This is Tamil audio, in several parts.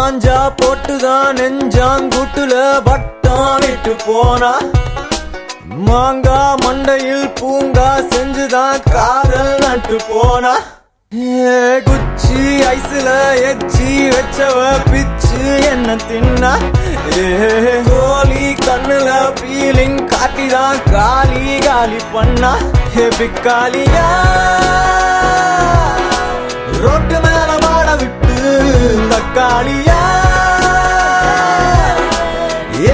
போட்டுதான் நெஞ்சாங்கூட்டுல வட்டம் விட்டு போனா. மாங்கா மண்டையில் பூங்கா செஞ்சுதான் காதல் நட்டு போனா. ஏ, குச்சி ஐஸ்ல எச்சி வச்சவ பிச்சு என்ன தின்னா. ஏ கோலி கண்ணுல பீலிங் காட்டிதான் காலி காலி பண்ணா. பிக்காலியா காளியா?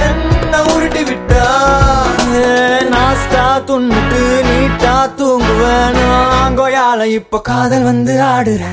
என்ன உருட்டி விட்டா? நாஸ்டா துண்ணுட்டு நீட்டா தூங்குவேன்? ஆங்கோயால இப்ப காதல் வந்து ஆடுற.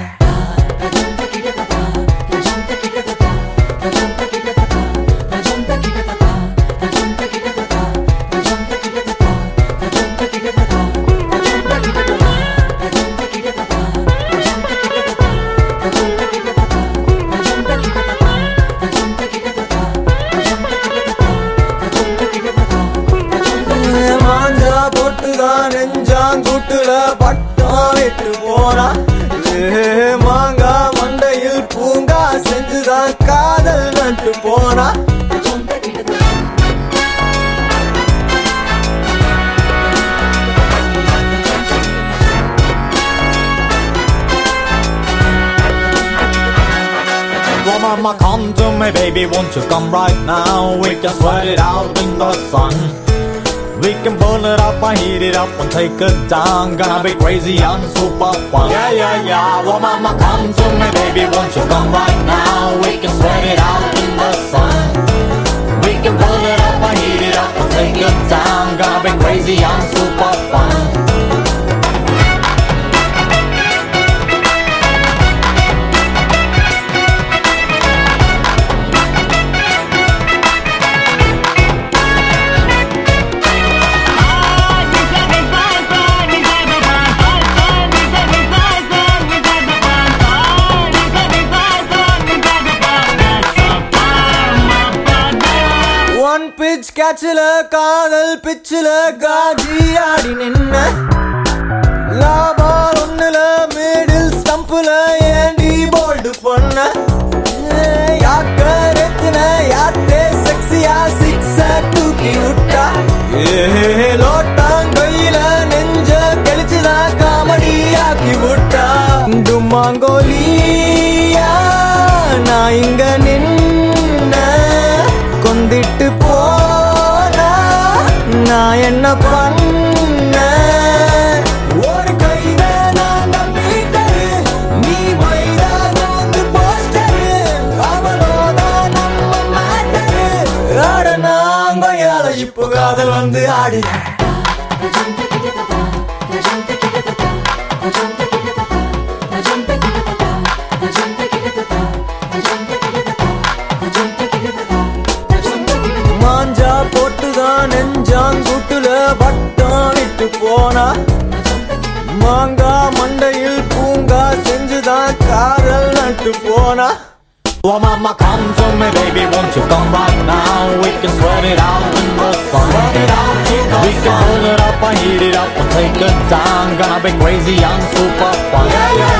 போனா மாங்கா மண்டையில் பூங்கா செஞ்சுதான் காதல் நட்டு போனா mama, come to me, baby, won't you come right now? We can sweat it out in the sun. We can burn it up and heat it up and take it down. Gonna be crazy and super fun. Yeah, yeah, yeah. Well, mama, come to me, baby, won't you come right now? We can sweat it out கேட்சில காதல் பிச்சில காஜி. ஆடி நின்ன. லாபால் ஒண்ணுல மிடில் ஸ்டம்புல ஏண்டி போல்டு பொண்ண. ஏய், யாக்க ரெத்தின யாத்தே செக்ஸியா சிக்ஸ தூக்கி விட்டா. ஏ நெஞ்ச கழிச்சுதான் காமெடி ஆக்கி விட்டா டுமாங்கோலியா நான் இங்க நின்ன. கொந்திட்டு போ நான் என்ன பண்ண? ஒரு கையில நான் நம்பிட்டேன் நீ மைதான வந்து போஸ்டரு. அவளோட நம்ம மாட்டரு. ஆட நாங்கையால இப்போ காதல் வந்து ஆடி மாஞ்சா நெஞ்சாங்கூட்டுல வட்டம் விட்டு போனா மாங்கா மண்டையில் பூங்கா செஞ்சுதான் காதல் நட்டு போனா Well, mama, come to me, baby, won't you come right now? We can sweat it out in the sun. Sweat it out in the we can pull it up and heat it up and take it down. Gonna be crazy and super fun. Yeah, yeah,